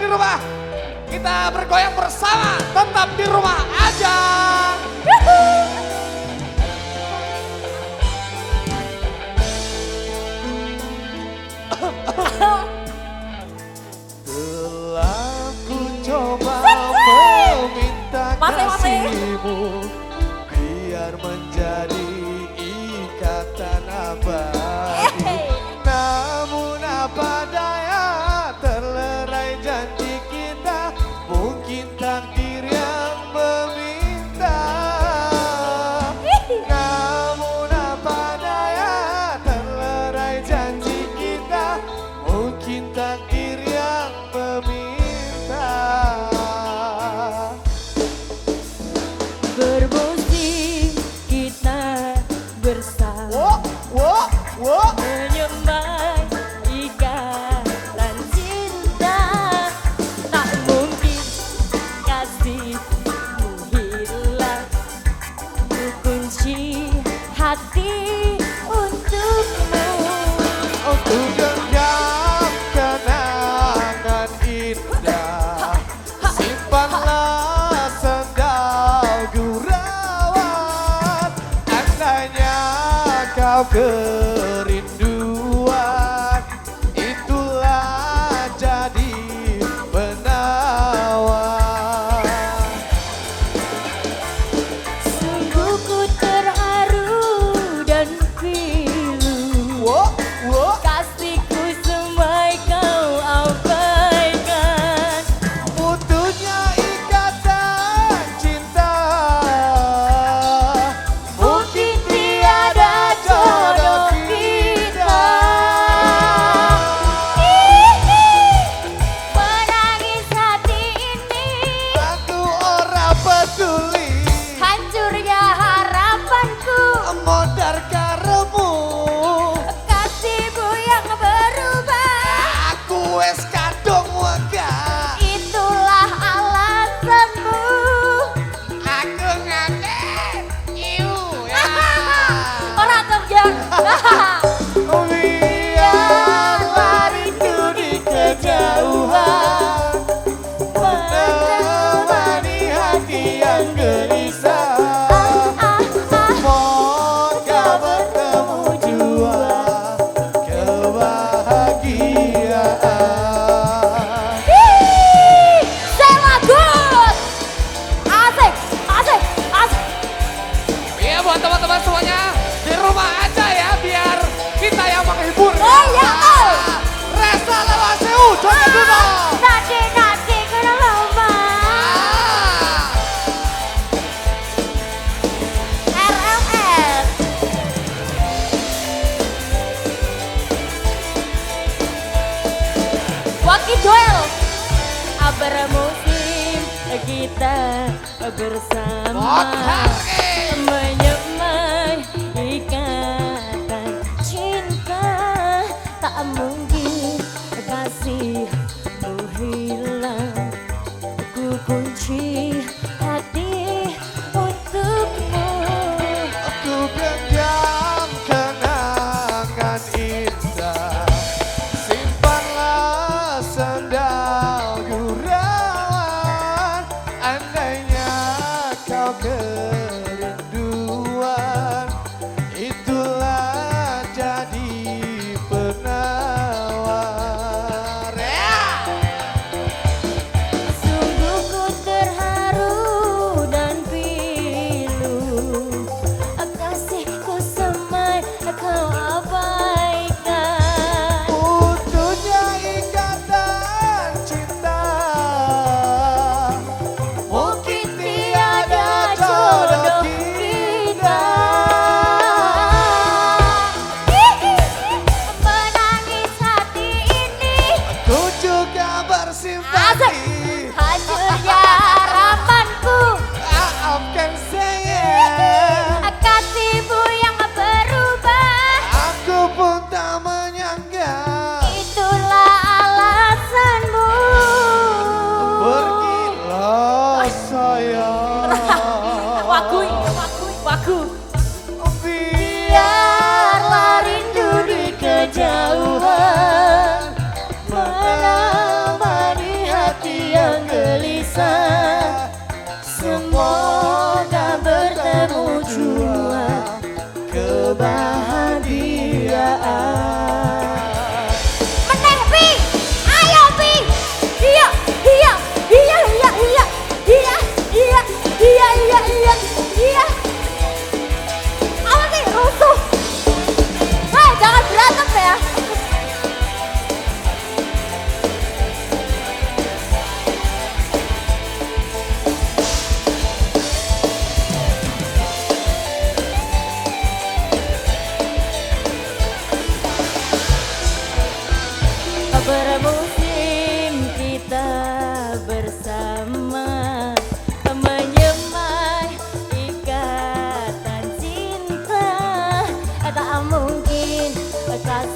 di rumah. Kita bergoyang bersama, tetap di rumah aja. Telah ku coba meminta kasihmu Biar menjadi ikatan abadi lagi Joel. Kita bersama menyemai ikatan cinta tak mungkin. 我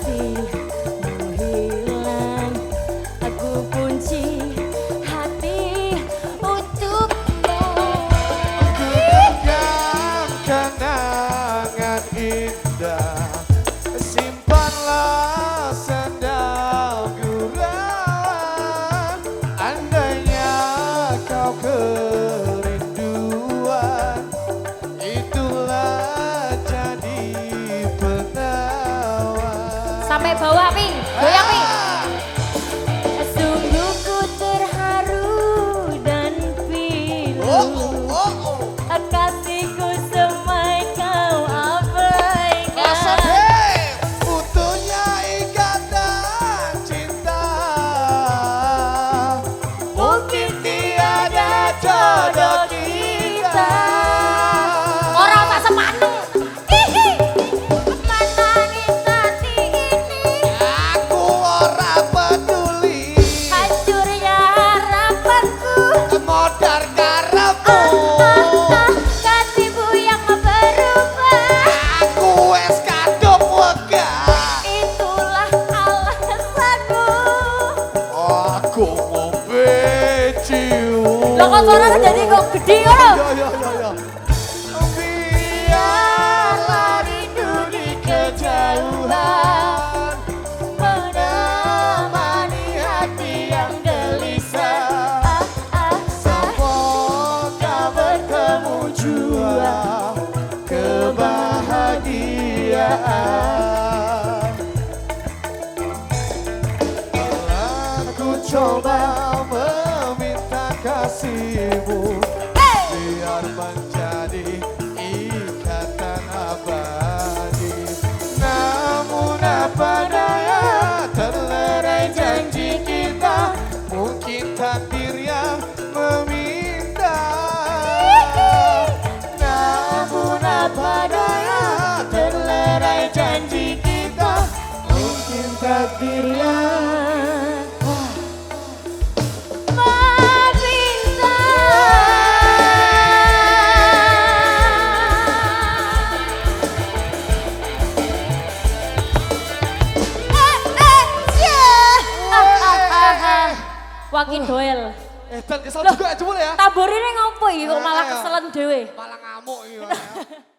kasih. Hilang, aku kunci. Modar karepmu. Kasihmu yang berubah. Aku wes kadung wegah. Itulah alasanmu. Aku mau beciu. Lah kok jadi kok gede? Ya ya ya love. Ah. Wakin doel. Eh, dan kesal Loh. juga ya, Jebul ya. Taburine ngopo iki kok malah Ayo. keselen dhewe? Malah ngamuk.